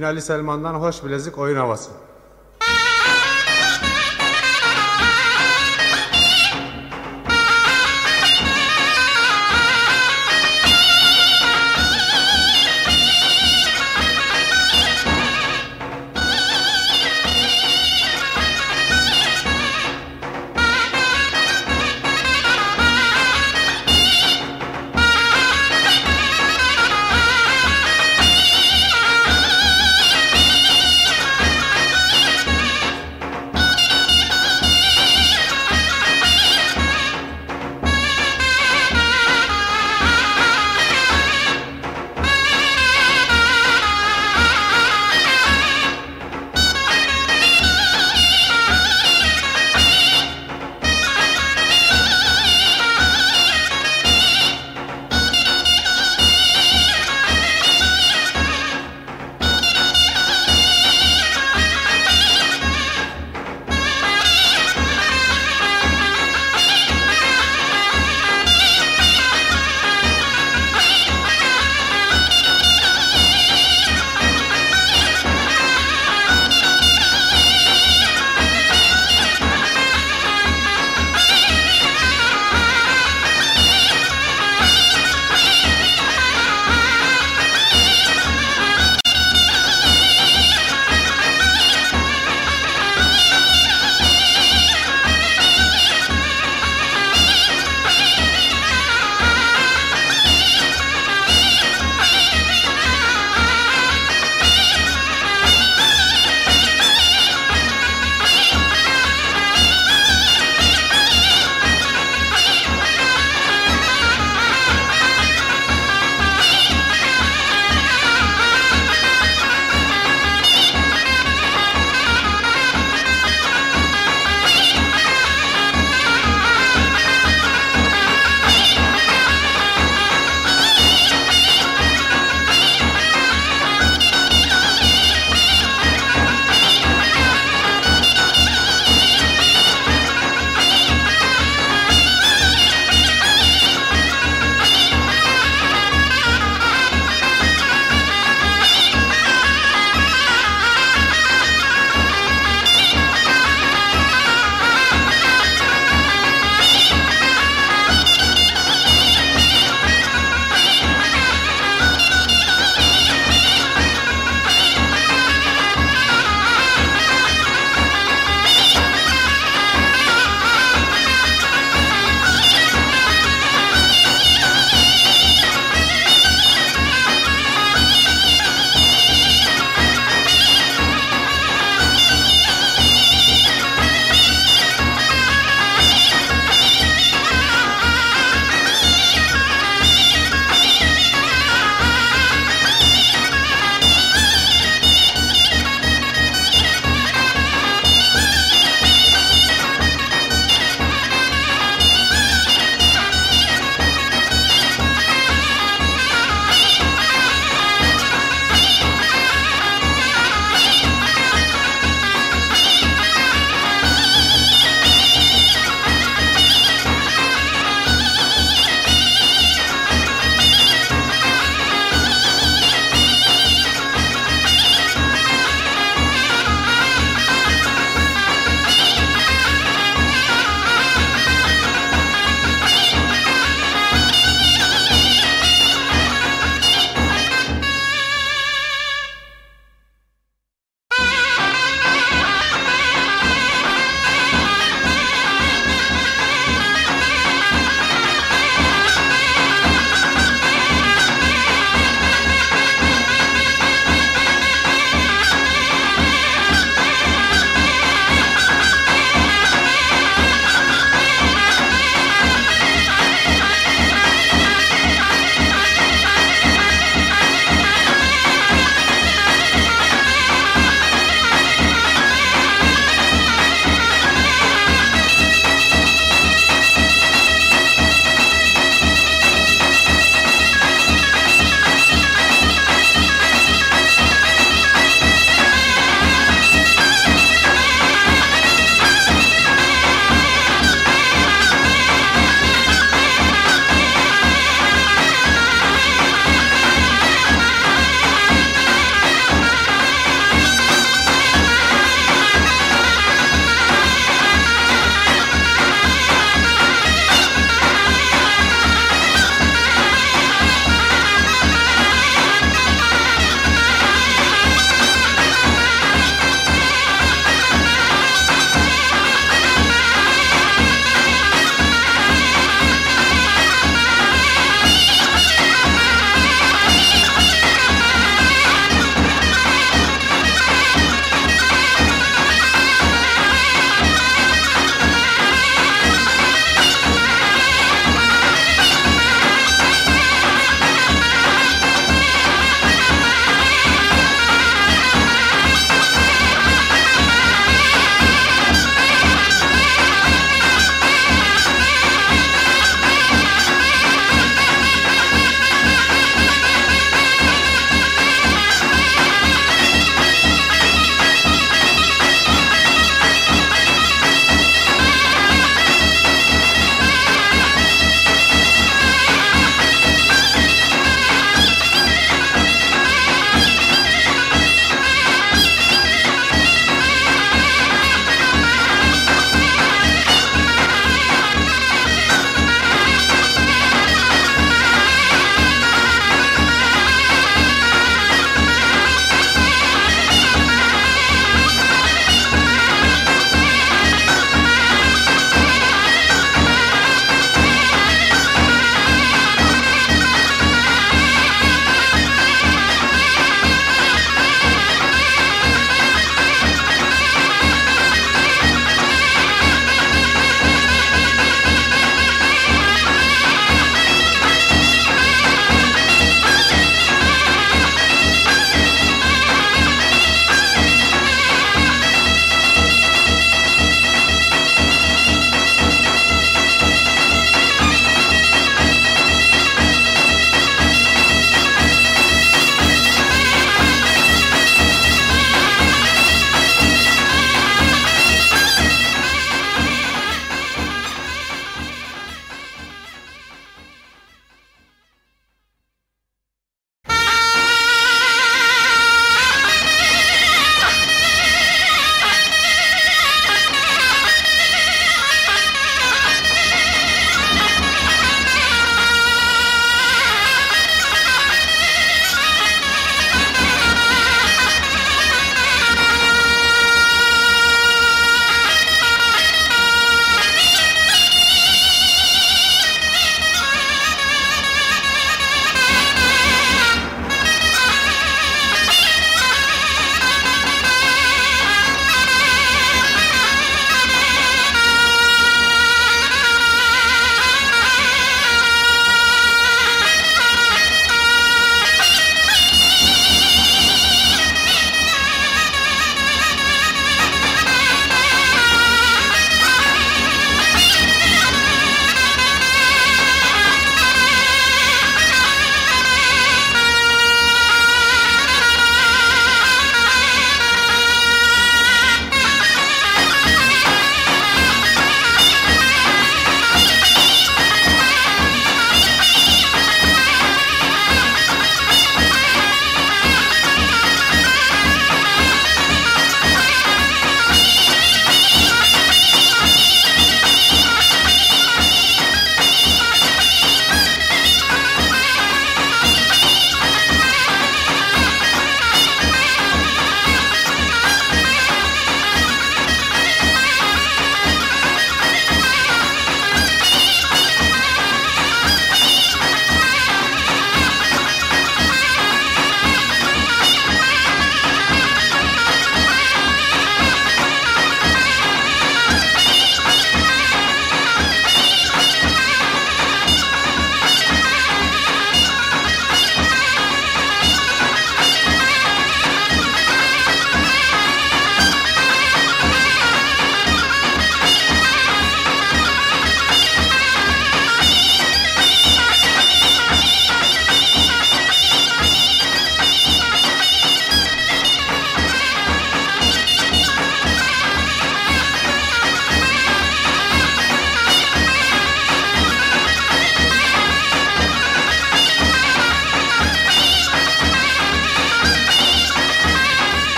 Binali Selman'dan hoş bilezik oyun havası.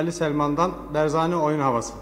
Ali Selman'dan Berzani oyun havası.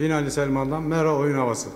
Binali Selman'dan Mero oyun havası.